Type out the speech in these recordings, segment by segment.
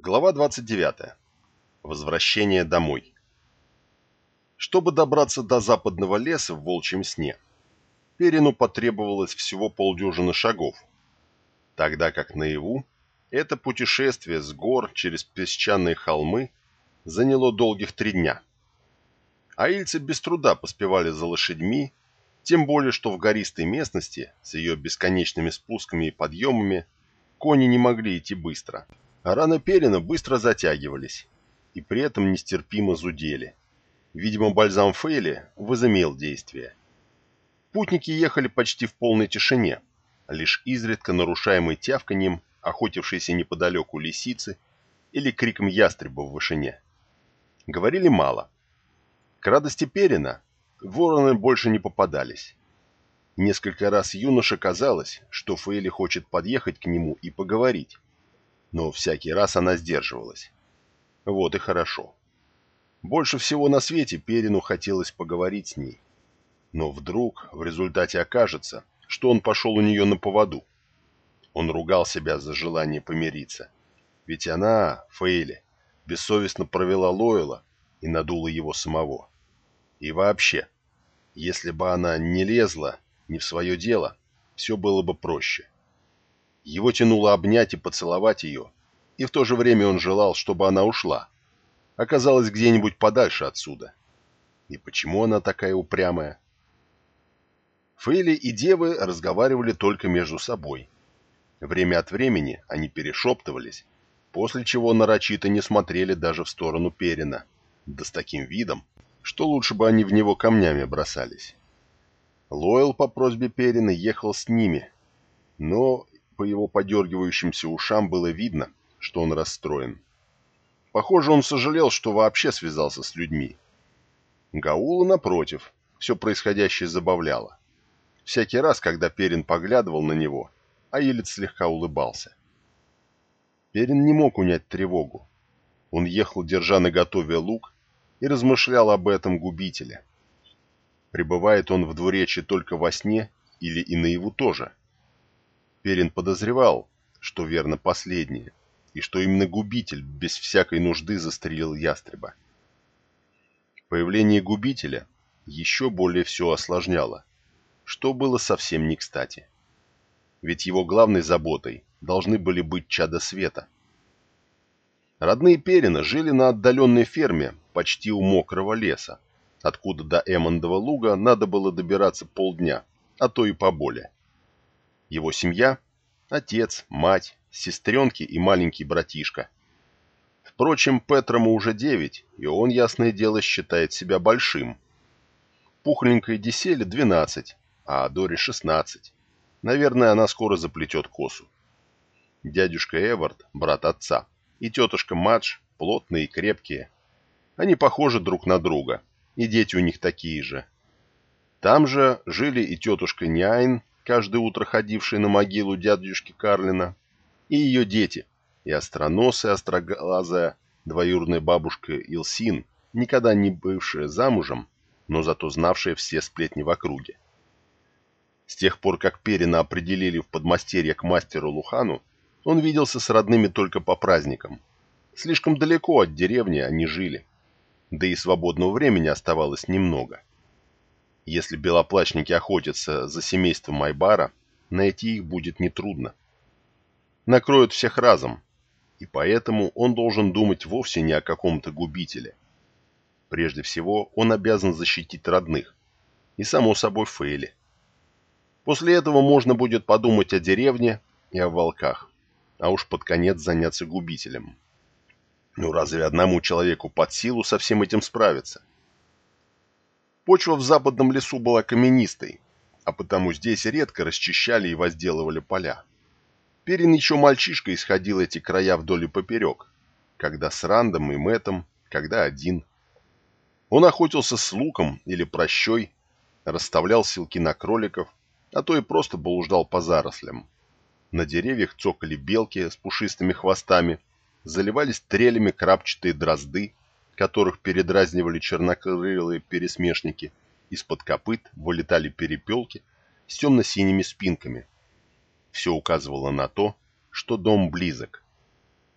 Глава 29. Возвращение домой. Чтобы добраться до западного леса в волчьем сне, Перину потребовалось всего полдюжины шагов, тогда как наяву это путешествие с гор через песчаные холмы заняло долгих три дня. Аильцы без труда поспевали за лошадьми, тем более что в гористой местности с ее бесконечными спусками и подъемами кони не могли идти быстро – а раны Перина быстро затягивались и при этом нестерпимо зудели. Видимо, бальзам Фейли возымел действие. Путники ехали почти в полной тишине, лишь изредка нарушаемой тявканьем охотившейся неподалеку лисицы или криком ястреба в вышине. Говорили мало. К радости Перина вороны больше не попадались. Несколько раз юноше казалось, что Фейли хочет подъехать к нему и поговорить, но всякий раз она сдерживалась. Вот и хорошо. Больше всего на свете Перину хотелось поговорить с ней. Но вдруг в результате окажется, что он пошел у нее на поводу. Он ругал себя за желание помириться. Ведь она, Фейли, бессовестно провела Лойла и надула его самого. И вообще, если бы она не лезла не в свое дело, все было бы проще. Его тянуло обнять и поцеловать ее, и в то же время он желал, чтобы она ушла. Оказалась где-нибудь подальше отсюда. И почему она такая упрямая? Фейли и девы разговаривали только между собой. Время от времени они перешептывались, после чего нарочито не смотрели даже в сторону Перина, да с таким видом, что лучше бы они в него камнями бросались. Лойл по просьбе Перина ехал с ними, но по его подергивающимся ушам было видно, что он расстроен. Похоже, он сожалел, что вообще связался с людьми. Гаула, напротив, все происходящее забавляло. Всякий раз, когда Перин поглядывал на него, Аилец слегка улыбался. Перин не мог унять тревогу. Он ехал, держа наготове лук, и размышлял об этом губителе. Пребывает он в двуречии только во сне или и наяву тоже? Перин подозревал, что верно последнее, и что именно губитель без всякой нужды застрелил ястреба. Появление губителя еще более все осложняло, что было совсем не кстати. Ведь его главной заботой должны были быть чада света. Родные Перина жили на отдаленной ферме почти у мокрого леса, откуда до Эммондова луга надо было добираться полдня, а то и поболее. Его семья – отец, мать, сестренки и маленький братишка. Впрочем, Петрому уже девять, и он, ясное дело, считает себя большим. Пухленькой Диселе двенадцать, а Доре шестнадцать. Наверное, она скоро заплетет косу. Дядюшка Эвард, брат отца, и тетушка Мадж плотные и крепкие. Они похожи друг на друга, и дети у них такие же. Там же жили и тетушка Няйн, каждое утро ходившая на могилу дядюшки Карлина, и ее дети, и остроносая, остроглазая двоюродная бабушка Илсин, никогда не бывшая замужем, но зато знавшая все сплетни в округе. С тех пор, как Перина определили в подмастерье к мастеру Лухану, он виделся с родными только по праздникам. Слишком далеко от деревни они жили, да и свободного времени оставалось немного. Если белоплачники охотятся за семейством Майбара, найти их будет нетрудно. Накроют всех разом, и поэтому он должен думать вовсе не о каком-то губителе. Прежде всего, он обязан защитить родных, и, само собой, Фейли. После этого можно будет подумать о деревне и о волках, а уж под конец заняться губителем. Ну разве одному человеку под силу со всем этим справиться? Почва в западном лесу была каменистой, а потому здесь редко расчищали и возделывали поля. Перин еще мальчишка исходил эти края вдоль и поперек, когда с Рандом и Мэтом, когда один. Он охотился с луком или прощой, расставлял силки на кроликов, а то и просто блуждал по зарослям. На деревьях цокали белки с пушистыми хвостами, заливались трелями крапчатые дрозды, которых передразнивали чернокрылые пересмешники, из-под копыт вылетали перепелки с темно-синими спинками. Все указывало на то, что дом близок.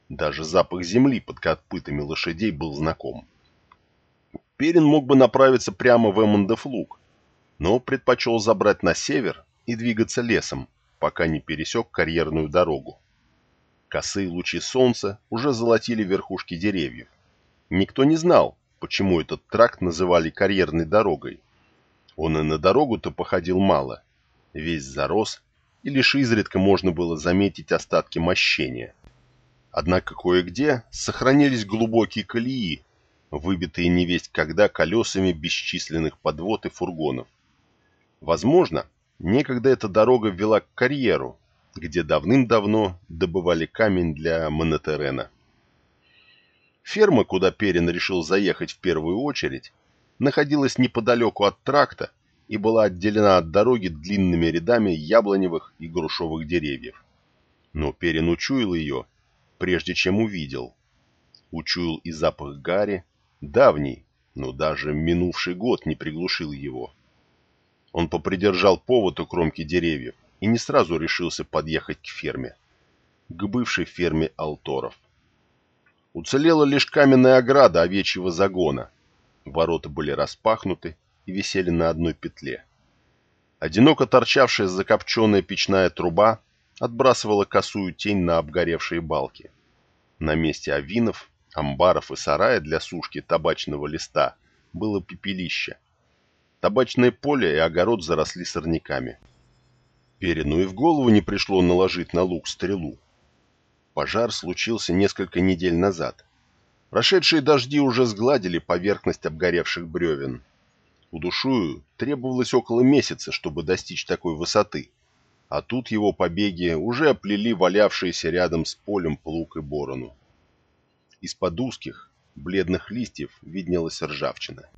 Даже запах земли под копытами лошадей был знаком. Перин мог бы направиться прямо в Эммондов луг, но предпочел забрать на север и двигаться лесом, пока не пересек карьерную дорогу. Косые лучи солнца уже золотили верхушки деревьев. Никто не знал, почему этот тракт называли карьерной дорогой. Он и на дорогу-то походил мало. Весь зарос, и лишь изредка можно было заметить остатки мощения. Однако кое-где сохранились глубокие колеи, выбитые невесть когда колесами бесчисленных подвод и фургонов. Возможно, некогда эта дорога вела к карьеру, где давным-давно добывали камень для Монотерена. Ферма, куда Перин решил заехать в первую очередь, находилась неподалеку от тракта и была отделена от дороги длинными рядами яблоневых и грушевых деревьев. Но Перин учуял ее, прежде чем увидел. Учуял и запах гари, давний, но даже минувший год не приглушил его. Он попридержал повод у кромки деревьев и не сразу решился подъехать к ферме. К бывшей ферме Алторов. Уцелела лишь каменная ограда овечьего загона. Ворота были распахнуты и висели на одной петле. Одиноко торчавшая закопченная печная труба отбрасывала косую тень на обгоревшие балки. На месте авинов амбаров и сарая для сушки табачного листа было пепелище. Табачное поле и огород заросли сорняками. Перину и в голову не пришло наложить на лук стрелу. Пожар случился несколько недель назад. Прошедшие дожди уже сгладили поверхность обгоревших бревен. Удушую требовалось около месяца, чтобы достичь такой высоты, а тут его побеги уже оплели валявшиеся рядом с полем плуг и борону. Из-под узких, бледных листьев виднелась ржавчина.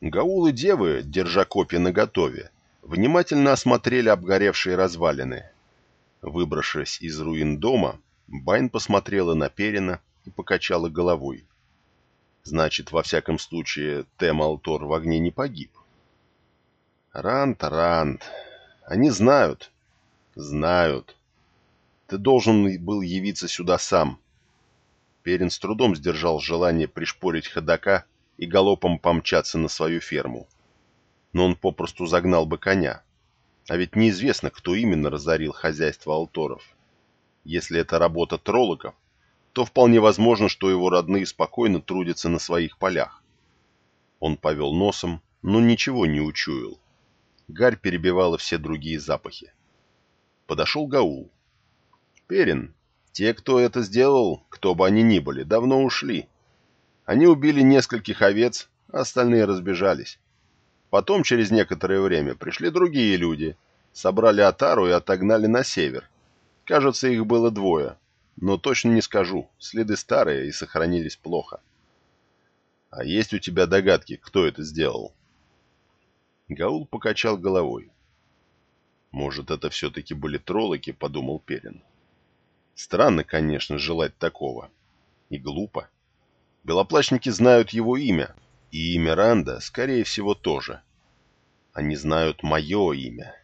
Гаулы девы, держа копья наготове, внимательно осмотрели обгоревшие развалины. Выбравшись из руин дома, Байн посмотрела на Перина и покачала головой. Значит, во всяком случае, Тем Алтор в огне не погиб. Рант, Рант, они знают. Знают. Ты должен был явиться сюда сам, Перин с трудом сдержал желание пришпорить ходока и галопом помчаться на свою ферму. Но он попросту загнал бы коня. А ведь неизвестно, кто именно разорил хозяйство Алторов. Если это работа троллоков, то вполне возможно, что его родные спокойно трудятся на своих полях. Он повел носом, но ничего не учуял. Гарь перебивала все другие запахи. Подошел Гаул. «Перин, те, кто это сделал, кто бы они ни были, давно ушли. Они убили нескольких овец, а остальные разбежались. Потом, через некоторое время, пришли другие люди, собрали отару и отогнали на север. Кажется, их было двое, но точно не скажу, следы старые и сохранились плохо. А есть у тебя догадки, кто это сделал? Гаул покачал головой. Может, это все-таки были троллоки, подумал Перин. Странно, конечно, желать такого. И глупо. Белоплащники знают его имя, и имя Ранда, скорее всего, тоже. Они знают мое имя.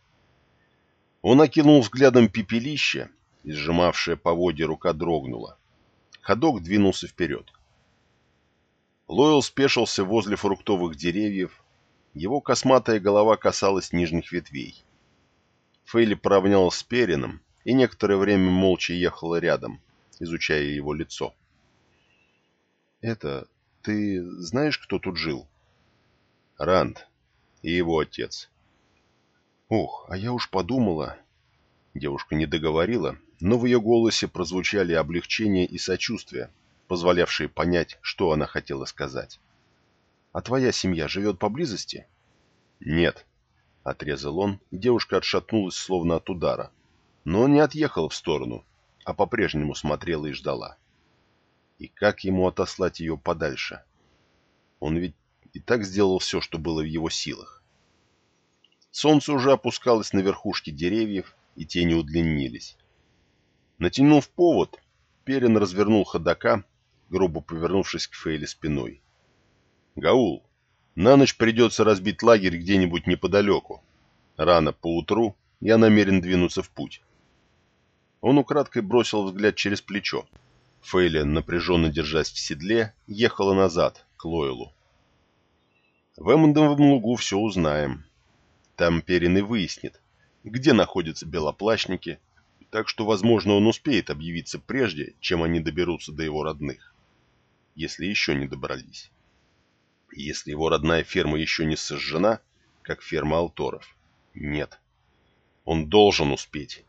Он окинул взглядом пепелище, и сжимавшая поводья рука дрогнула. Ходок двинулся вперед. Лойл спешился возле фруктовых деревьев. Его косматая голова касалась нижних ветвей. Фейли поравнялась с Перином, и некоторое время молча ехала рядом, изучая его лицо. «Это... ты знаешь, кто тут жил?» «Ранд и его отец». «Ух, а я уж подумала...» Девушка не договорила, но в ее голосе прозвучали облегчение и сочувствие, позволявшие понять, что она хотела сказать. «А твоя семья живет поблизости?» «Нет», — отрезал он, девушка отшатнулась, словно от удара но он не отъехал в сторону, а по-прежнему смотрела и ждала. И как ему отослать ее подальше? Он ведь и так сделал все, что было в его силах. Солнце уже опускалось на верхушки деревьев, и тени удлинились. Натянув повод, Перин развернул ходока, грубо повернувшись к Фейле спиной. «Гаул, на ночь придется разбить лагерь где-нибудь неподалеку. Рано поутру я намерен двинуться в путь». Он украдкой бросил взгляд через плечо. Фейли, напряженно держась в седле, ехала назад, к Лойлу. В Эммондовом лугу все узнаем. Там Перин и выяснит, где находятся белоплащники, так что, возможно, он успеет объявиться прежде, чем они доберутся до его родных. Если еще не добрались. Если его родная ферма еще не сожжена, как ферма Алторов. Нет. Он должен успеть.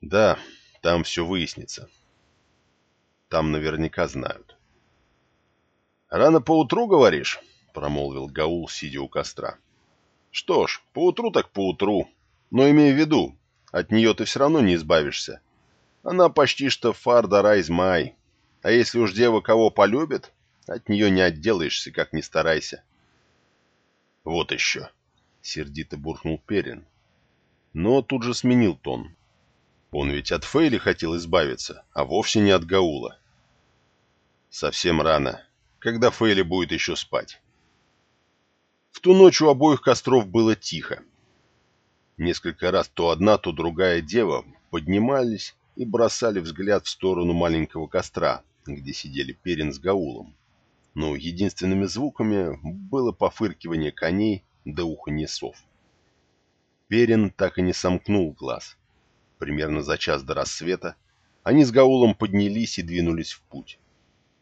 Да, там все выяснится. Там наверняка знают. «Рано поутру, говоришь?» — промолвил Гаул, сидя у костра. «Что ж, поутру так поутру. Но имей в виду, от нее ты все равно не избавишься. Она почти что фарда райзмай. А если уж дева кого полюбит, от нее не отделаешься, как ни старайся». «Вот еще!» — сердито буркнул Перин. Но тут же сменил тон. Он ведь от Фейли хотел избавиться, а вовсе не от Гаула. Совсем рано. Когда Фейли будет еще спать? В ту ночь у обоих костров было тихо. Несколько раз то одна, то другая дева поднимались и бросали взгляд в сторону маленького костра, где сидели Перин с Гаулом. Но единственными звуками было пофыркивание коней да уханье сов. Перин так и не сомкнул глаз. Примерно за час до рассвета они с Гаулом поднялись и двинулись в путь.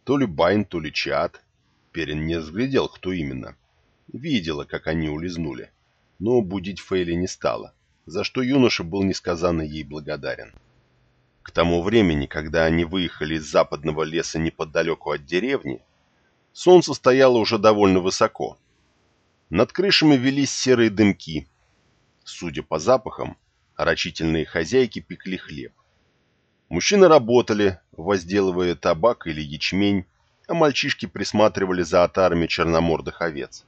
То ли Байн, то ли Чат. Перин не разглядел, кто именно. Видела, как они улизнули. Но будить Фейли не стала, за что юноша был несказанно ей благодарен. К тому времени, когда они выехали из западного леса неподалеку от деревни, солнце стояло уже довольно высоко. Над крышами велись серые дымки. Судя по запахам, Рачительные хозяйки пекли хлеб. Мужчины работали, возделывая табак или ячмень, а мальчишки присматривали за отарами черномордых овец.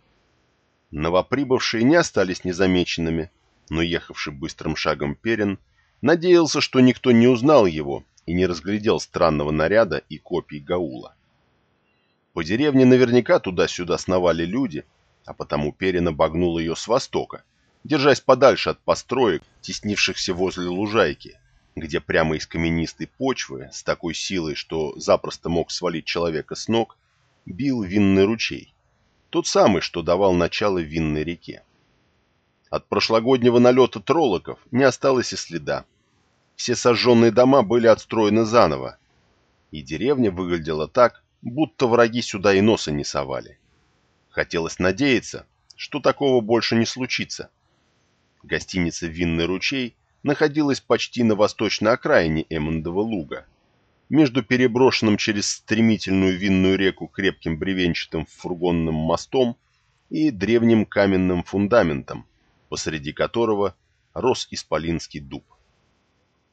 Новоприбывшие не остались незамеченными, но ехавший быстрым шагом Перин надеялся, что никто не узнал его и не разглядел странного наряда и копий Гаула. По деревне наверняка туда-сюда сновали люди, а потому Перин обогнул ее с востока, держась подальше от построек, теснившихся возле лужайки, где прямо из каменистой почвы, с такой силой, что запросто мог свалить человека с ног, бил винный ручей. Тот самый, что давал начало винной реке. От прошлогоднего налета троллоков не осталось и следа. Все сожженные дома были отстроены заново, и деревня выглядела так, будто враги сюда и носа не совали. Хотелось надеяться, что такого больше не случится, Гостиница «Винный ручей» находилась почти на восточной окраине Эммондова луга, между переброшенным через стремительную винную реку крепким бревенчатым фургонным мостом и древним каменным фундаментом, посреди которого рос исполинский дуб.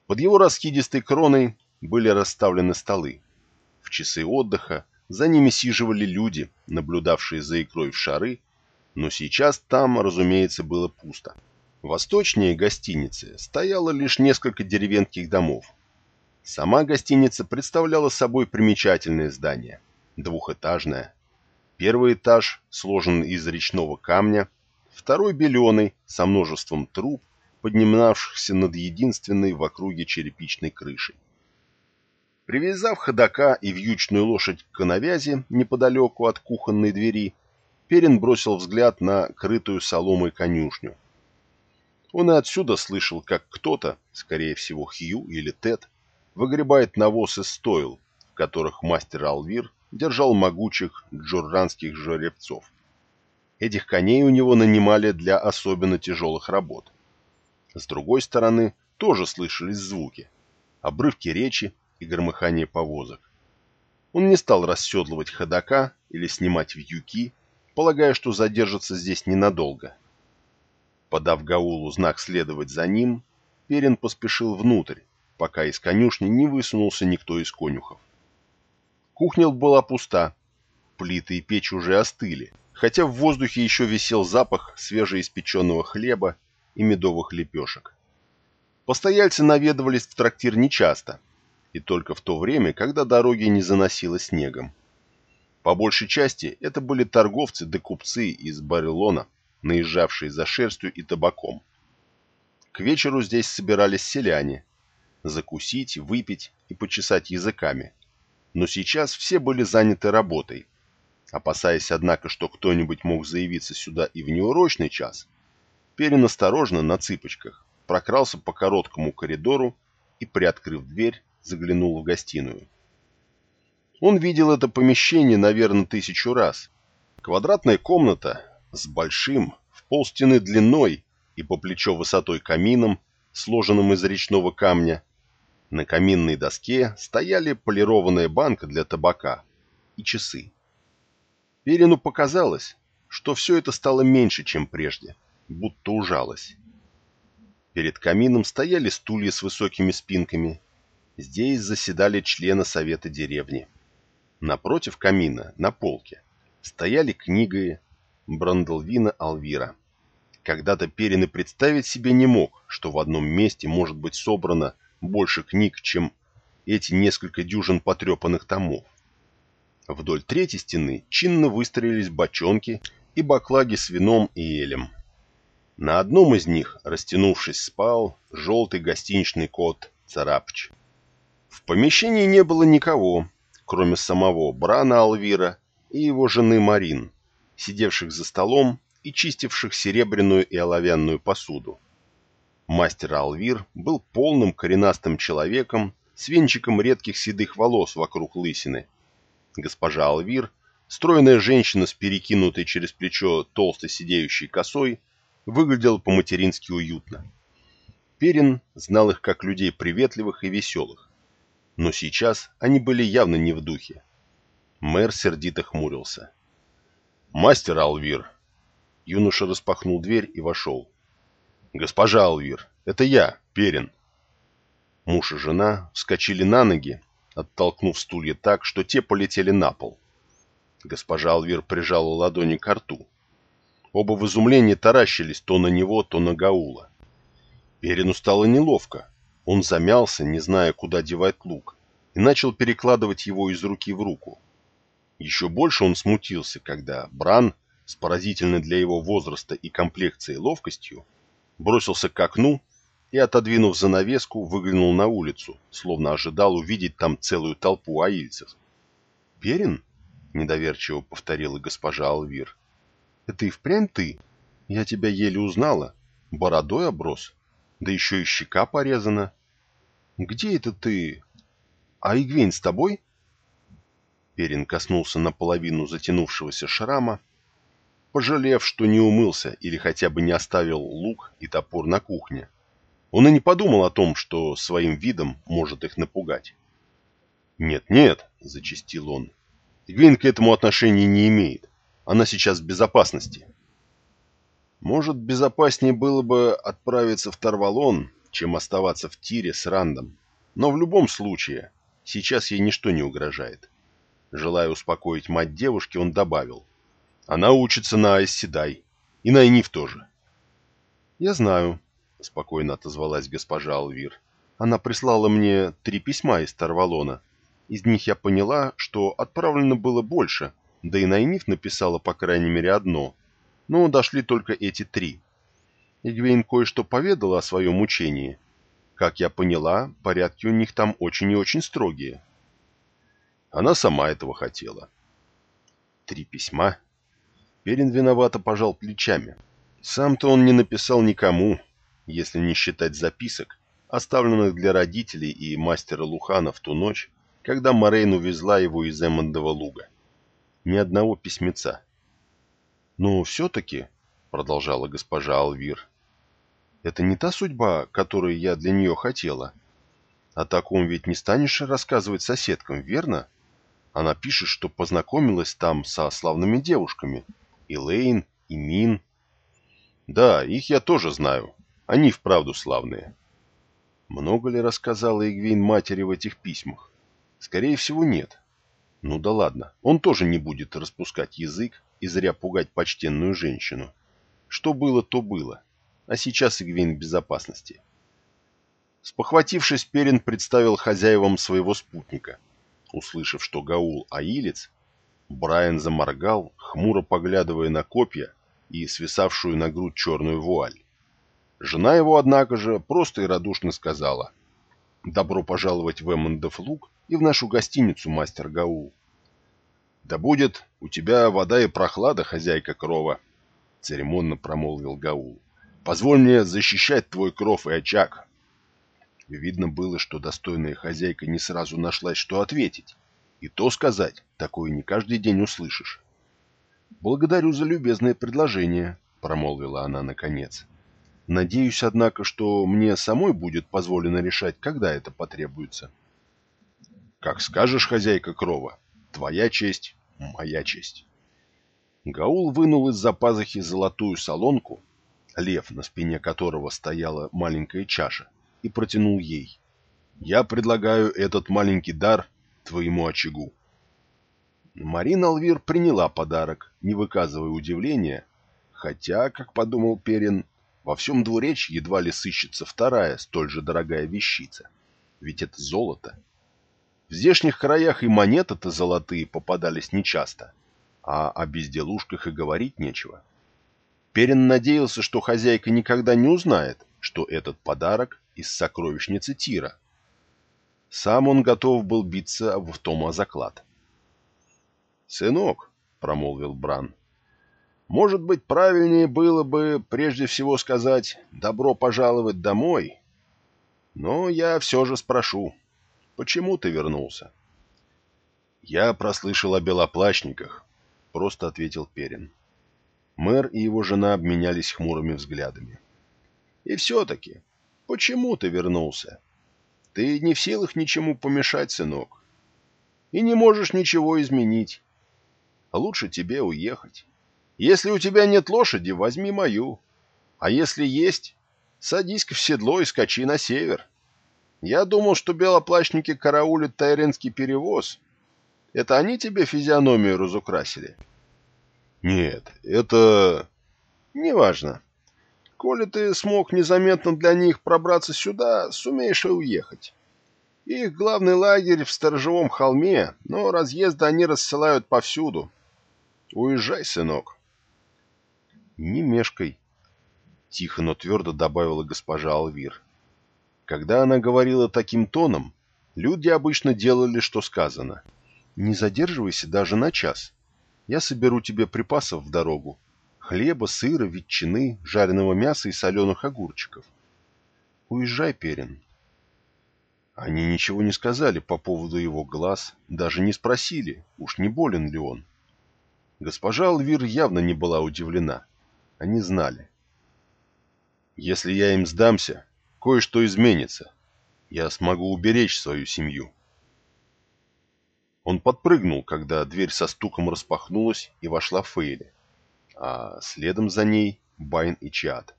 Под его раскидистой кроной были расставлены столы. В часы отдыха за ними сиживали люди, наблюдавшие за икрой в шары, но сейчас там, разумеется, было пусто. Восточнее гостиницы стояло лишь несколько деревенских домов. Сама гостиница представляла собой примечательное здание, двухэтажное. Первый этаж сложен из речного камня, второй беленый, со множеством труб, поднимавшихся над единственной в округе черепичной крышей. Привязав ходока и вьючную лошадь к навязи неподалеку от кухонной двери, Перин бросил взгляд на крытую соломой конюшню, он и отсюда слышал, как кто-то, скорее всего Хью или Тед, выгребает навоз из стойл, в которых мастер Алвир держал могучих джурранских жеребцов. Этих коней у него нанимали для особенно тяжелых работ. С другой стороны, тоже слышались звуки, обрывки речи и громыхание повозок. Он не стал расседлывать ходока или снимать вьюки, полагая, что задержится здесь ненадолго – Подав Гаулу знак следовать за ним, Перин поспешил внутрь, пока из конюшни не высунулся никто из конюхов. Кухня была пуста, плиты и печь уже остыли, хотя в воздухе еще висел запах свежеиспеченного хлеба и медовых лепешек. Постояльцы наведывались в трактир нечасто, и только в то время, когда дороги не заносило снегом. По большей части это были торговцы да купцы из Барилона, наезжавшие за шерстью и табаком. К вечеру здесь собирались селяне. Закусить, выпить и почесать языками. Но сейчас все были заняты работой. Опасаясь, однако, что кто-нибудь мог заявиться сюда и в неурочный час, Перин осторожно, на цыпочках, прокрался по короткому коридору и, приоткрыв дверь, заглянул в гостиную. Он видел это помещение, наверное, тысячу раз. Квадратная комната с большим, в полстены длиной и по плечо высотой камином, сложенным из речного камня. На каминной доске стояли полированная банка для табака и часы. Перину показалось, что все это стало меньше, чем прежде, будто ужалось. Перед камином стояли стулья с высокими спинками. Здесь заседали члены совета деревни. Напротив камина, на полке, стояли книги Брандалвина Алвира. Когда-то Перин и представить себе не мог, что в одном месте может быть собрано больше книг, чем эти несколько дюжин потрепанных томов. Вдоль третьей стены чинно выстроились бочонки и баклаги с вином и элем. На одном из них, растянувшись, спал желтый гостиничный кот Царапч. В помещении не было никого, кроме самого Брана Алвира и его жены Марин, сидевших за столом и чистивших серебряную и оловянную посуду. Мастер Алвир был полным коренастым человеком с венчиком редких седых волос вокруг лысины. Госпожа Алвир, стройная женщина с перекинутой через плечо толсто сидеющей косой, выглядела по-матерински уютно. Перин знал их как людей приветливых и веселых. Но сейчас они были явно не в духе. Мэр сердито хмурился. «Мастер Алвир!» Юноша распахнул дверь и вошел. «Госпожа Алвир, это я, Перин». Муж и жена вскочили на ноги, оттолкнув стулья так, что те полетели на пол. Госпожа Алвир прижала ладони к рту. Оба в изумлении таращились то на него, то на Гаула. Перину стало неловко. Он замялся, не зная, куда девать лук, и начал перекладывать его из руки в руку. Еще больше он смутился, когда Бран, с поразительной для его возраста и комплекции ловкостью, бросился к окну и, отодвинув занавеску, выглянул на улицу, словно ожидал увидеть там целую толпу аильцев. «Перин?» — недоверчиво повторила госпожа Алвир. «Это и впрямь ты? Я тебя еле узнала. Бородой оброс, да еще и щека порезана. Где это ты? А Игвейн с тобой?» Перин коснулся наполовину затянувшегося шрама, пожалев, что не умылся или хотя бы не оставил лук и топор на кухне. Он и не подумал о том, что своим видом может их напугать. «Нет-нет», — зачастил он, — «Гвин к этому отношения не имеет. Она сейчас в безопасности». Может, безопаснее было бы отправиться в Тарвалон, чем оставаться в тире с Рандом. Но в любом случае, сейчас ей ничто не угрожает. Желая успокоить мать девушки, он добавил. Она учится на Айсседай. И на Инив тоже. «Я знаю», — спокойно отозвалась госпожа Алвир. «Она прислала мне три письма из Тарвалона. Из них я поняла, что отправлено было больше, да и Найниф написала по крайней мере одно. Но дошли только эти три. Игвейн кое-что поведала о своем учении. Как я поняла, порядки у них там очень и очень строгие. Она сама этого хотела. Три письма. Перин виновато пожал плечами. Сам-то он не написал никому, если не считать записок, оставленных для родителей и мастера Лухана в ту ночь, когда Морейн увезла его из Эммондова луга. Ни одного письмеца. «Но все-таки», — продолжала госпожа Алвир, — «это не та судьба, которую я для нее хотела. О таком ведь не станешь рассказывать соседкам, верно?» Она пишет, что познакомилась там со славными девушками. И Лейн, и Мин. Да, их я тоже знаю. Они вправду славные. Много ли рассказала Игвейн матери в этих письмах? Скорее всего, нет. Ну да ладно, он тоже не будет распускать язык и зря пугать почтенную женщину. Что было, то было. А сейчас Игвейн в безопасности. Спохватившись, Перин представил хозяевам своего спутника – Услышав, что Гаул аилец, Брайан заморгал, хмуро поглядывая на копья и свисавшую на грудь черную вуаль. Жена его, однако же, просто и радушно сказала. Добро пожаловать в Эммондов луг и в нашу гостиницу, мастер Гаул. Да будет у тебя вода и прохлада, хозяйка крова, церемонно промолвил Гаул. Позволь мне защищать твой кров и очаг. Видно было, что достойная хозяйка не сразу нашлась, что ответить. И то сказать, такое не каждый день услышишь. «Благодарю за любезное предложение», — промолвила она наконец. Надеюсь, однако, что мне самой будет позволено решать, когда это потребуется. Как скажешь, хозяйка крова, твоя честь, моя честь. Гаул вынул из-за пазухи золотую солонку, лев, на спине которого стояла маленькая чаша, и протянул ей. Я предлагаю этот маленький дар твоему очагу. Марина Алвир приняла подарок, не выказывая удивления, хотя, как подумал Перин, во всем двуречье едва ли сыщется вторая, столь же дорогая вещица. Ведь это золото. В здешних краях и монеты-то золотые попадались нечасто, а о безделушках и говорить нечего. Перин надеялся, что хозяйка никогда не узнает, что этот подарок из сокровищницы Тира. Сам он готов был биться в том о заклад. «Сынок», — промолвил Бран, может быть, правильнее было бы прежде всего сказать «добро пожаловать домой». Но я все же спрошу, почему ты вернулся? Я прослышал о белоплащниках, просто ответил Перин. Мэр и его жена обменялись хмурыми взглядами. И все-таки, почему ты вернулся? Ты не в силах ничему помешать, сынок. И не можешь ничего изменить. Лучше тебе уехать. Если у тебя нет лошади, возьми мою. А если есть, садись-ка в седло и скачи на север. Я думал, что белоплащники караулят тайренский перевоз. Это они тебе физиономию разукрасили? Нет, это... Неважно. Коли ты смог незаметно для них пробраться сюда, сумеешь и уехать. Их главный лагерь в сторожевом холме, но разъезды они рассылают повсюду. Уезжай, сынок. «Не мешкай», — тихо, но твердо добавила госпожа Алвир. Когда она говорила таким тоном, люди обычно делали, что сказано. «Не задерживайся даже на час. Я соберу тебе припасов в дорогу. Хлеба, сыра, ветчины, жареного мяса и соленых огурчиков. Уезжай, Перин». Они ничего не сказали по поводу его глаз, даже не спросили, уж не болен ли он. Госпожа Алвир явно не была удивлена. Они знали. Если я им сдамся, кое-что изменится. Я смогу уберечь свою семью. Он подпрыгнул, когда дверь со стуком распахнулась и вошла Фейли, а следом за ней Байн и Чиад.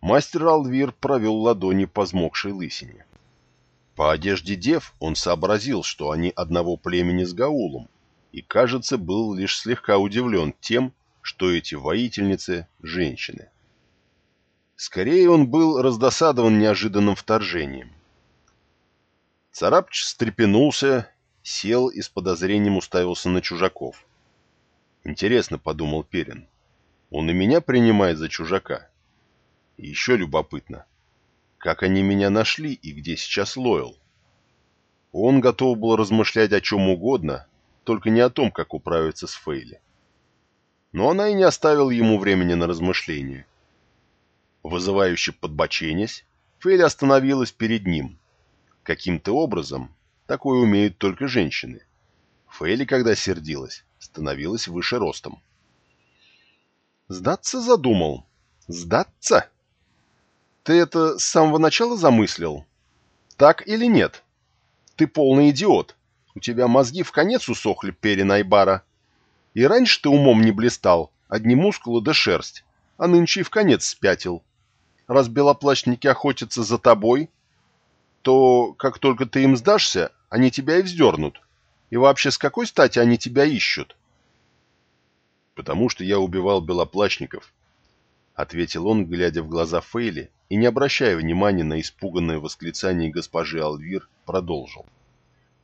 Мастер Алвир провел ладони по взмокшей лысине. По одежде дев он сообразил, что они одного племени с Гаулом, и, кажется, был лишь слегка удивлен тем, что эти воительницы – женщины. Скорее он был раздосадован неожиданным вторжением. Царапч встрепенулся, сел и с подозрением уставился на чужаков. «Интересно», — подумал Перин, — «он и меня принимает за чужака. И еще любопытно, как они меня нашли и где сейчас Лойл?» Он готов был размышлять о чем угодно, только не о том, как управиться с Фейли но она и не оставила ему времени на размышления. Вызывающе подбоченясь, Фейли остановилась перед ним. Каким-то образом такое умеют только женщины. Фейли, когда сердилась, становилась выше ростом. «Сдаться задумал? Сдаться? Ты это с самого начала замыслил? Так или нет? Ты полный идиот. У тебя мозги в конец усохли, Перенайбара. И раньше ты умом не блистал, одни мускулы да шерсть, а нынче и в конец спятил. Раз белоплащники охотятся за тобой, то, как только ты им сдашься, они тебя и вздернут. И вообще, с какой стати они тебя ищут? «Потому что я убивал белоплащников», — ответил он, глядя в глаза Фейли, и, не обращая внимания на испуганное восклицание госпожи Алвир, продолжил.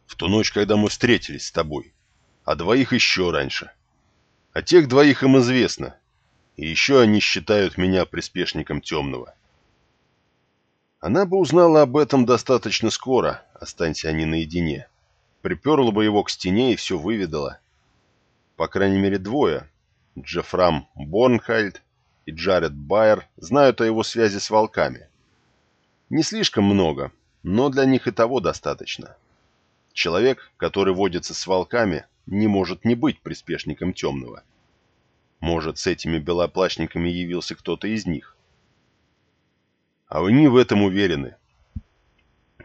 «В ту ночь, когда мы встретились с тобой, а двоих еще раньше». О тех двоих им известно. И еще они считают меня приспешником темного. Она бы узнала об этом достаточно скоро, останься они наедине. Приперла бы его к стене и все выведала. По крайней мере двое, Джефрам Борнхальд и Джаред Байер, знают о его связи с волками. Не слишком много, но для них и того достаточно. Человек, который водится с волками, не может не быть приспешником темного. Может, с этими белоплащниками явился кто-то из них. А они в этом уверены.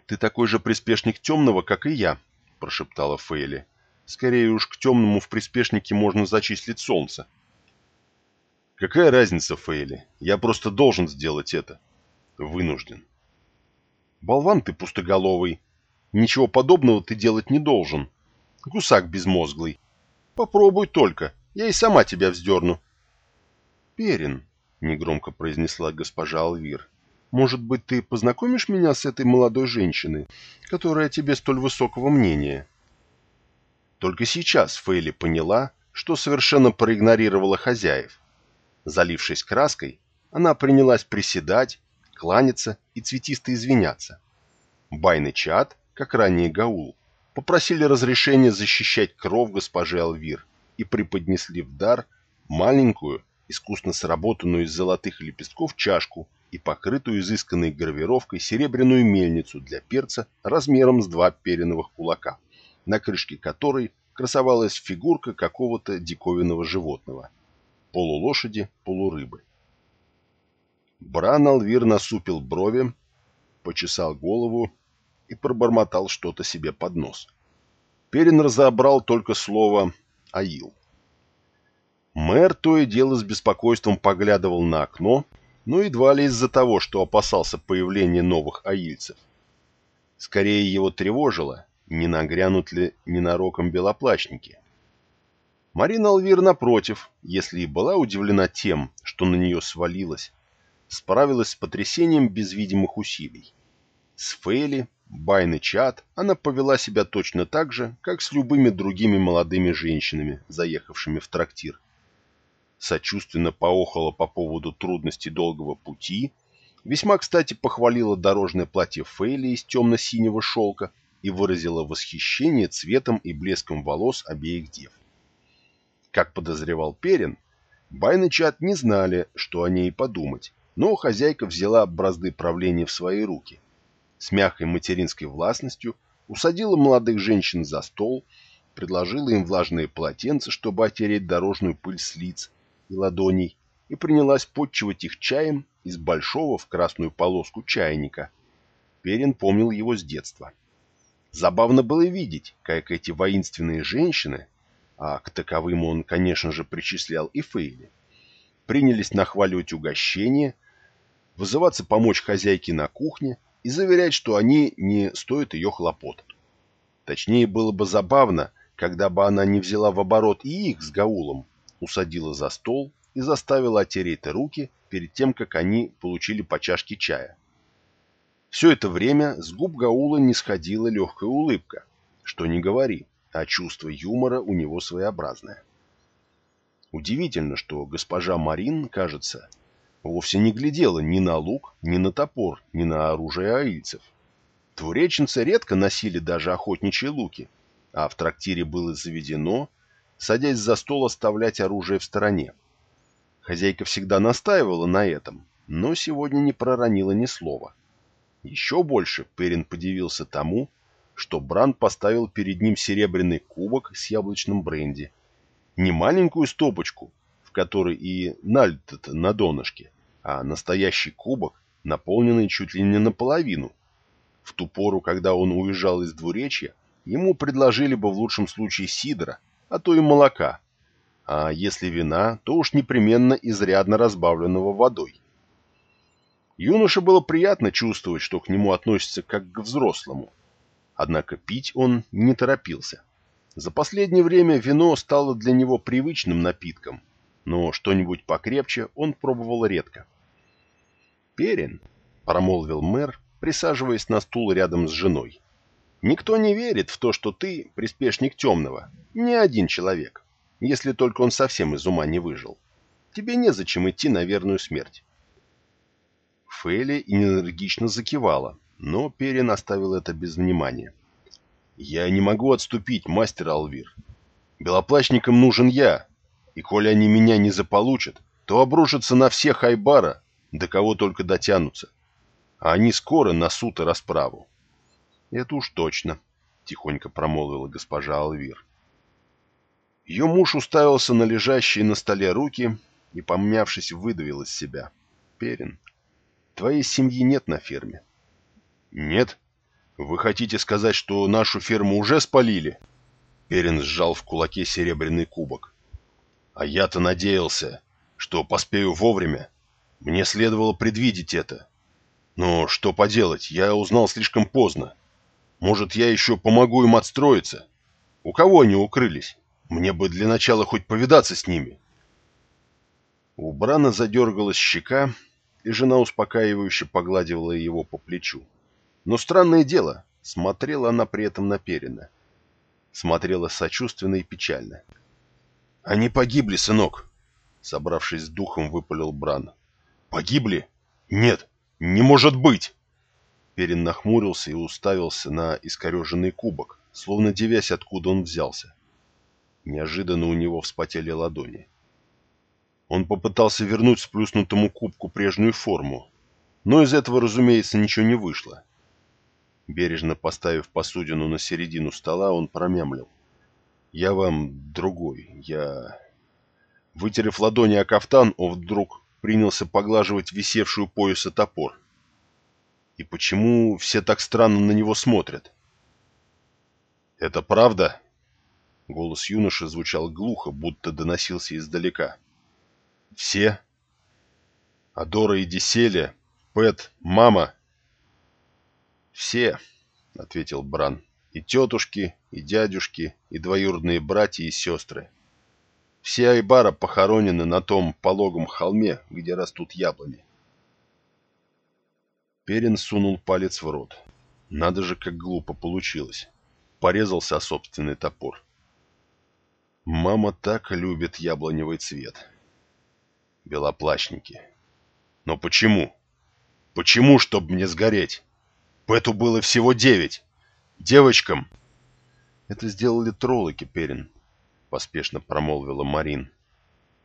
«Ты такой же приспешник темного, как и я», — прошептала Фейли. «Скорее уж к темному в приспешнике можно зачислить солнце». «Какая разница, Фейли? Я просто должен сделать это. Вынужден». «Болван ты пустоголовый. Ничего подобного ты делать не должен. Гусак безмозглый. Попробуй только, я и сама тебя вздерну». «Перин», — негромко произнесла госпожа Алвир, — «может быть, ты познакомишь меня с этой молодой женщиной, которая тебе столь высокого мнения?» Только сейчас Фейли поняла, что совершенно проигнорировала хозяев. Залившись краской, она принялась приседать, кланяться и цветисто извиняться. Байны Чат, как ранее Гаул, попросили разрешения защищать кров госпожи Алвир и преподнесли в дар маленькую, искусно сработанную из золотых лепестков чашку и покрытую изысканной гравировкой серебряную мельницу для перца размером с два переновых кулака, на крышке которой красовалась фигурка какого-то диковинного животного – полулошади, полурыбы. Бран Алвир насупил брови, почесал голову и пробормотал что-то себе под нос. Перин разобрал только слово «аил». Мэр то и дело с беспокойством поглядывал на окно, но едва ли из-за того, что опасался появления новых аильцев. Скорее его тревожило, не нагрянут ли ненароком белоплачники. Марина Алвир, напротив, если и была удивлена тем, что на нее свалилось, справилась с потрясением без видимых усилий. С Фейли, Байн Чат она повела себя точно так же, как с любыми другими молодыми женщинами, заехавшими в трактир. Сочувственно поохала по поводу трудностей долгого пути, весьма кстати похвалила дорожное платье Фейли из темно-синего шелка и выразила восхищение цветом и блеском волос обеих дев. Как подозревал Перин, Байн не знали, что о ней подумать, но хозяйка взяла бразды правления в свои руки. С мягкой материнской властностью усадила молодых женщин за стол, предложила им влажные полотенца, чтобы отереть дорожную пыль с лиц и ладоней, и принялась подчивать их чаем из большого в красную полоску чайника. Перин помнил его с детства. Забавно было видеть, как эти воинственные женщины а к таковым он, конечно же, причислял и Фейли, принялись нахваливать угощение, вызываться помочь хозяйке на кухне и заверять, что они не стоят ее хлопот. Точнее, было бы забавно, когда бы она не взяла в оборот и их с Гаулом, усадила за стол и заставила отереть руки перед тем, как они получили по чашке чая. Все это время с губ Гаула не сходила легкая улыбка, что не говори а чувство юмора у него своеобразное. Удивительно, что госпожа Марин, кажется, вовсе не глядела ни на лук, ни на топор, ни на оружие аильцев. Двуреченцы редко носили даже охотничьи луки, а в трактире было заведено, садясь за стол, оставлять оружие в стороне. Хозяйка всегда настаивала на этом, но сегодня не проронила ни слова. Еще больше Перин подивился тому, что Бран поставил перед ним серебряный кубок с яблочным бренди. Не маленькую стопочку, в которой и налито на донышке, а настоящий кубок, наполненный чуть ли не наполовину. В ту пору, когда он уезжал из двуречья, ему предложили бы в лучшем случае сидра, а то и молока. А если вина, то уж непременно изрядно разбавленного водой. Юноше было приятно чувствовать, что к нему относятся как к взрослому – Однако пить он не торопился. За последнее время вино стало для него привычным напитком, но что-нибудь покрепче он пробовал редко. «Перин», — промолвил мэр, присаживаясь на стул рядом с женой, — «никто не верит в то, что ты приспешник темного. Ни один человек, если только он совсем из ума не выжил. Тебе незачем идти на верную смерть». Фейли энергично закивала, но Перин оставил это без внимания. «Я не могу отступить, мастер Алвир. Белоплащникам нужен я, и коли они меня не заполучат, то обрушатся на всех Айбара, до кого только дотянутся. А они скоро на суд и расправу». «Это уж точно», — тихонько промолвила госпожа Алвир. Ее муж уставился на лежащие на столе руки и, помявшись, выдавил из себя. «Перин, твоей семьи нет на ферме». «Нет? Вы хотите сказать, что нашу ферму уже спалили?» Перин сжал в кулаке серебряный кубок. «А я-то надеялся, что поспею вовремя. Мне следовало предвидеть это. Но что поделать, я узнал слишком поздно. Может, я еще помогу им отстроиться? У кого они укрылись?» Мне бы для начала хоть повидаться с ними. У Брана задергалась щека, и жена успокаивающе погладивала его по плечу. Но странное дело, смотрела она при этом на Перина. Смотрела сочувственно и печально. «Они погибли, сынок!» Собравшись с духом, выпалил Бран. «Погибли? Нет, не может быть!» Перин нахмурился и уставился на искореженный кубок, словно девясь, откуда он взялся. Неожиданно у него вспотели ладони. Он попытался вернуть сплюснутому кубку прежнюю форму, но из этого, разумеется, ничего не вышло. Бережно поставив посудину на середину стола, он промямлил. «Я вам другой. Я...» Вытерев ладони о кафтан, он вдруг принялся поглаживать висевшую пояса топор. И почему все так странно на него смотрят? «Это правда?» Голос юноши звучал глухо, будто доносился издалека. «Все? Адора и Диселия? Пэт? Мама?» «Все», — ответил Бран. «И тетушки, и дядюшки, и двоюродные братья и сестры. Все Айбара похоронены на том пологом холме, где растут яблони». Перин сунул палец в рот. Надо же, как глупо получилось. Порезался о собственный топор. Мама так любит яблоневый цвет. Белоплащники. Но почему? Почему, чтобы мне сгореть? Пэту было всего девять. Девочкам... Это сделали троллоки, Перин, поспешно промолвила Марин.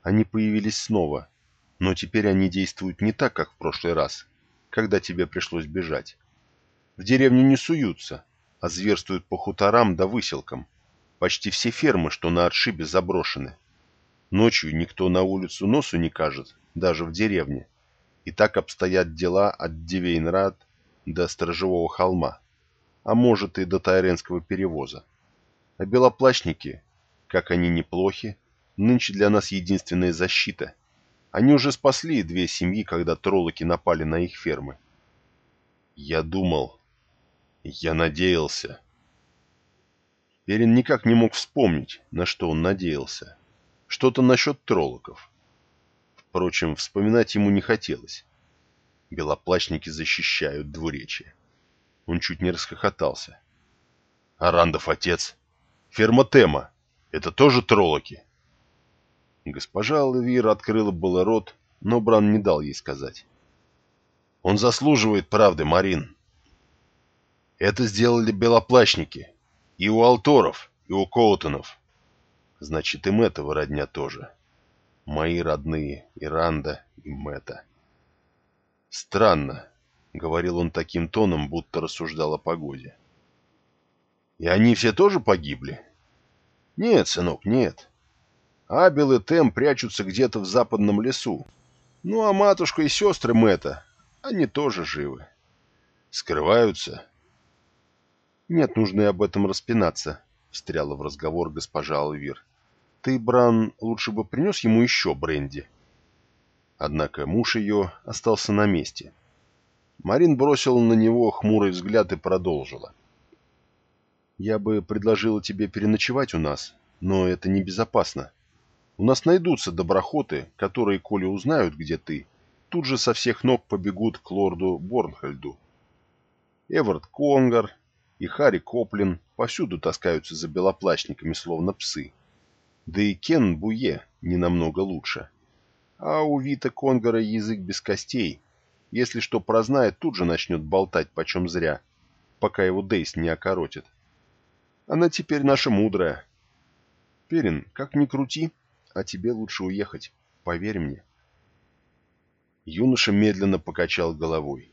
Они появились снова, но теперь они действуют не так, как в прошлый раз, когда тебе пришлось бежать. В деревню не суются, а зверствуют по хуторам да выселкам. Почти все фермы, что на отшибе, заброшены. Ночью никто на улицу носу не кажет, даже в деревне. И так обстоят дела от Дивейнрад до Сторожевого холма, а может и до Тайренского перевоза. А белоплащники, как они неплохи, нынче для нас единственная защита. Они уже спасли две семьи, когда троллоки напали на их фермы. Я думал, я надеялся... Перин никак не мог вспомнить, на что он надеялся. Что-то насчет троллоков. Впрочем, вспоминать ему не хотелось. Белоплачники защищают двуречие. Он чуть не расхохотался. «Арандов отец! Ферма Тема! Это тоже троллоки?» Госпожа Алвир открыла было рот, но Бран не дал ей сказать. «Он заслуживает правды, Марин!» «Это сделали белоплачники, и у Алторов, и у Коутонов. Значит, им этого родня тоже. Мои родные, Иранда и Мэтта. Странно, — говорил он таким тоном, будто рассуждал о погоде. И они все тоже погибли? Нет, сынок, нет. Абел и Тем прячутся где-то в западном лесу. Ну, а матушка и сестры Мэтта, они тоже живы. Скрываются, «Нет нужды об этом распинаться», — встряла в разговор госпожа Алвир. «Ты, Бран, лучше бы принес ему еще бренди». Однако муж ее остался на месте. Марин бросил на него хмурый взгляд и продолжила. «Я бы предложила тебе переночевать у нас, но это небезопасно. У нас найдутся доброхоты, которые, коли узнают, где ты, тут же со всех ног побегут к лорду Борнхальду. Эвард Конгар, и Харри Коплин повсюду таскаются за белоплащниками, словно псы. Да и Кен Буе не намного лучше. А у Вита Конгора язык без костей, Если что прознает, тут же начнет болтать почем зря, пока его Дейс не окоротит. Она теперь наша мудрая. Перин, как ни крути, а тебе лучше уехать, поверь мне. Юноша медленно покачал головой.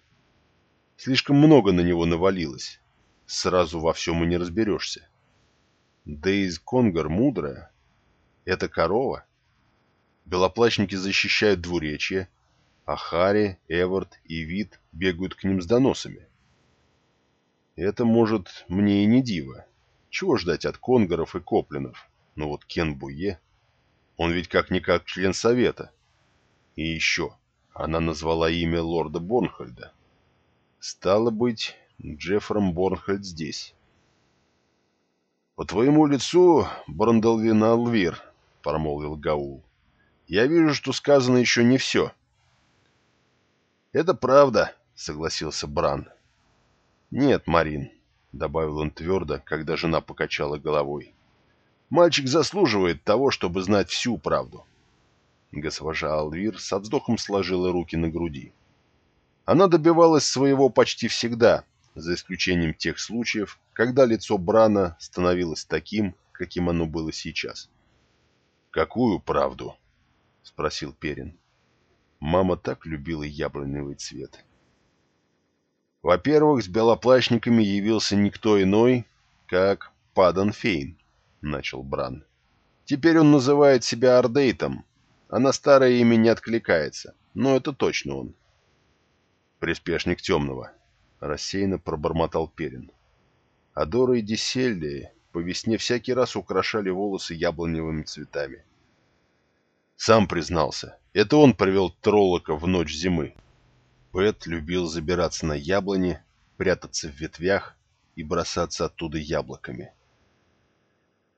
Слишком много на него навалилось. Сразу во всем и не разберешься. Дейз Конгар мудрая. Это корова. Белоплачники защищают двуречье, а Хари, Эвард и Вит бегают к ним с доносами. Это, может, мне и не диво. Чего ждать от конгаров и коплинов? Но вот Кен Буе... Он ведь как-никак член совета. И еще, она назвала имя лорда Борнхольда. Стало быть, Джеффром Борнхольд здесь. «По твоему лицу, Брандалвин Алвир», — промолвил Гаул, — «я вижу, что сказано еще не все». «Это правда», — согласился Бран. «Нет, Марин», — добавил он твердо, когда жена покачала головой. «Мальчик заслуживает того, чтобы знать всю правду». Госпожа Алвир со вздохом сложила руки на груди. Она добивалась своего почти всегда, за исключением тех случаев, когда лицо Брана становилось таким, каким оно было сейчас. «Какую правду?» — спросил Перин. Мама так любила яблоневый цвет. Во-первых, с белоплащниками явился никто иной, как Падан Фейн, — начал Бран. Теперь он называет себя Ардейтом, а на старое имя не откликается, но это точно он. Приспешник темного, рассеянно пробормотал Перин. Адора и Десельдии по весне всякий раз украшали волосы яблоневыми цветами. Сам признался, это он привел Троллока в ночь зимы. Пэт любил забираться на яблони, прятаться в ветвях и бросаться оттуда яблоками.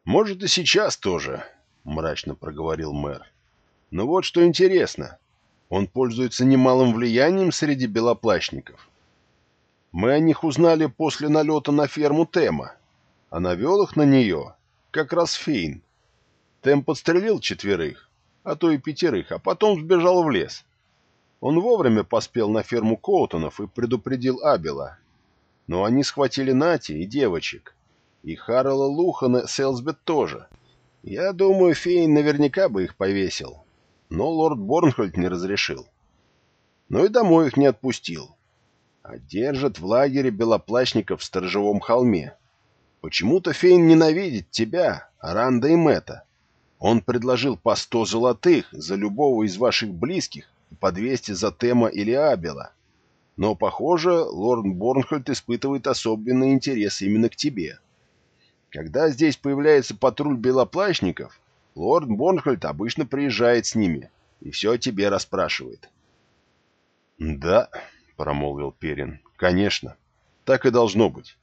«Может, и сейчас тоже», — мрачно проговорил мэр. «Но вот что интересно. Он пользуется немалым влиянием среди белоплащников. Мы о них узнали после налета на ферму Тема, а навел их на нее как раз Фейн. Тем подстрелил четверых, а то и пятерых, а потом сбежал в лес. Он вовремя поспел на ферму Коутонов и предупредил Абела. Но они схватили Нати и девочек. И Харрела Лухана с Элсбет тоже. Я думаю, Фейн наверняка бы их повесил. Но лорд Борнхольд не разрешил. Но и домой их не отпустил а держат в лагере белоплащников в Сторожевом холме. Почему-то Фейн ненавидит тебя, Ранда и Мэтта. Он предложил по сто золотых за любого из ваших близких и по двести за Тема или Абела. Но, похоже, лорд Борнхольд испытывает особенный интерес именно к тебе. Когда здесь появляется патруль белоплащников, лорд Борнхольд обычно приезжает с ними и все о тебе расспрашивает. «Да», промолвил Перин. «Конечно. Так и должно быть».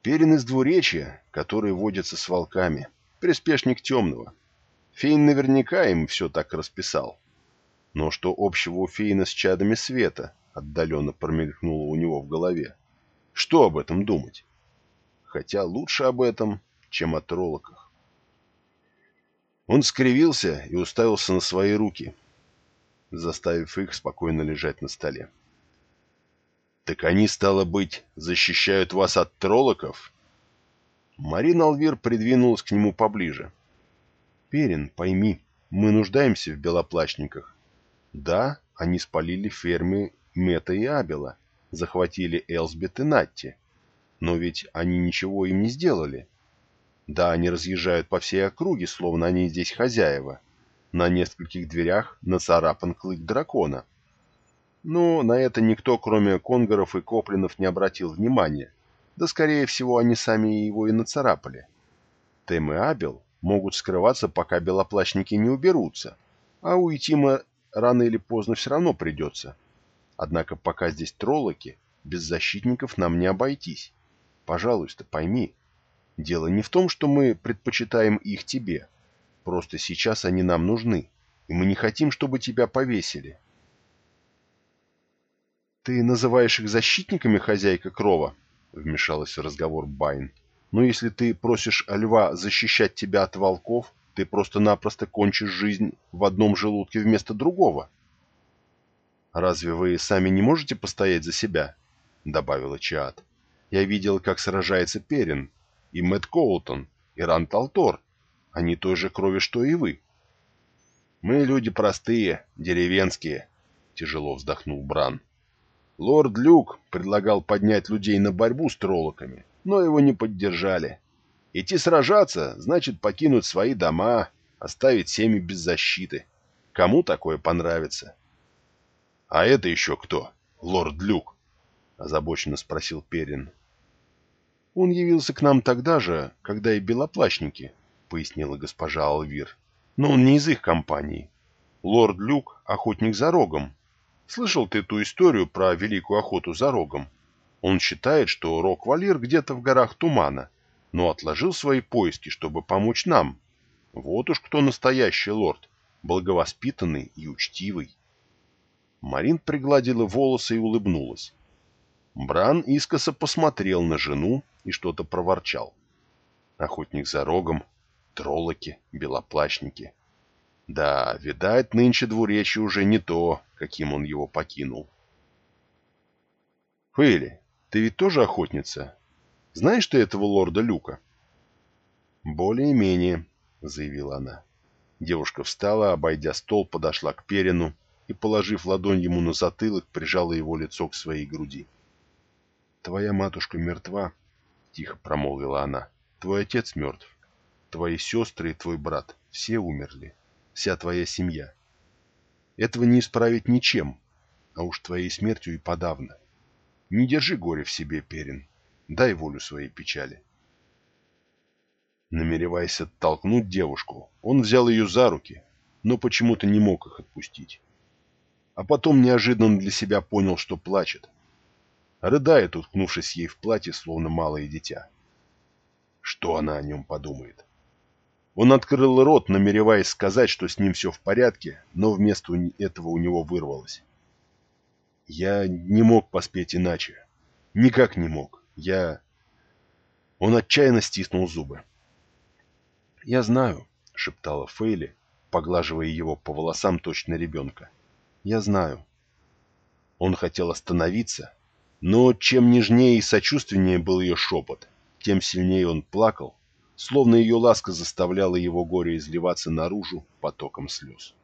Перин из двуречья, который водится с волками, приспешник темного. Фейн наверняка им все так расписал. Но что общего у Фейна с чадами света, отдаленно промелькнуло у него в голове. Что об этом думать? Хотя лучше об этом, чем о троллоках. Он скривился и уставился на свои руки, заставив их спокойно лежать на столе. «Так они, стало быть, защищают вас от троллоков?» Марина Алвир придвинулась к нему поближе. «Перин, пойми, мы нуждаемся в белоплачниках. Да, они спалили фермы Мета и Абела, захватили Элсбет и Натти. Но ведь они ничего им не сделали. Да, они разъезжают по всей округе, словно они здесь хозяева. На нескольких дверях нацарапан клык дракона. Но на это никто, кроме конгоров и коплинов, не обратил внимания. Да, скорее всего, они сами его и нацарапали. Тем и Абел могут скрываться, пока белоплащники не уберутся. А уйти мы рано или поздно все равно придется. Однако пока здесь троллоки, без защитников нам не обойтись. Пожалуйста, пойми. Дело не в том, что мы предпочитаем их тебе. Просто сейчас они нам нужны, и мы не хотим, чтобы тебя повесили. «Ты называешь их защитниками, хозяйка Крова?» — вмешалась в разговор Байн. «Но если ты просишь льва защищать тебя от волков, ты просто-напросто кончишь жизнь в одном желудке вместо другого». «Разве вы сами не можете постоять за себя?» — добавила Чиат. «Я видел, как сражается Перин, и Мэтт Коултон, и Ран Талтор. Они той же крови, что и вы». «Мы люди простые, деревенские», — тяжело вздохнул Бран. «Лорд Люк предлагал поднять людей на борьбу с троллоками, но его не поддержали. Идти сражаться значит покинуть свои дома, оставить семьи без защиты. Кому такое понравится?» «А это еще кто? Лорд Люк?» — озабоченно спросил Перин. «Он явился к нам тогда же, когда и белоплащники», — пояснила госпожа Алвир. «Но он не из их компании. Лорд Люк — охотник за рогом. Слышал ты ту историю про великую охоту за рогом? Он считает, что Рок-Валир где-то в горах Тумана, но отложил свои поиски, чтобы помочь нам. Вот уж кто настоящий лорд, благовоспитанный и учтивый». Марин пригладила волосы и улыбнулась. Бран искоса посмотрел на жену и что-то проворчал. Охотник за рогом, троллоки, белоплащники. Да, видать, нынче двуречье уже не то, каким он его покинул. Фейли, ты ведь тоже охотница? Знаешь ты этого лорда Люка? Более-менее, заявила она. Девушка встала, обойдя стол, подошла к Перину и, положив ладонь ему на затылок, прижала его лицо к своей груди. «Твоя матушка мертва», — тихо промолвила она. «Твой отец мертв. Твои сестры и твой брат все умерли. Вся твоя семья. Этого не исправить ничем, а уж твоей смертью и подавно. Не держи горе в себе, Перин. Дай волю своей печали». Намереваясь оттолкнуть девушку, он взял ее за руки, но почему-то не мог их отпустить а потом неожиданно для себя понял, что плачет. Рыдает, уткнувшись ей в платье, словно малое дитя. Что она о нем подумает? Он открыл рот, намереваясь сказать, что с ним все в порядке, но вместо этого у него вырвалось. Я не мог поспеть иначе. Никак не мог. Я... Он отчаянно стиснул зубы. «Я знаю», — шептала Фейли, поглаживая его по волосам точно ребенка. Я знаю. Он хотел остановиться, но чем нежнее и сочувственнее был ее шепот, тем сильнее он плакал, словно ее ласка заставляла его горе изливаться наружу потоком слез.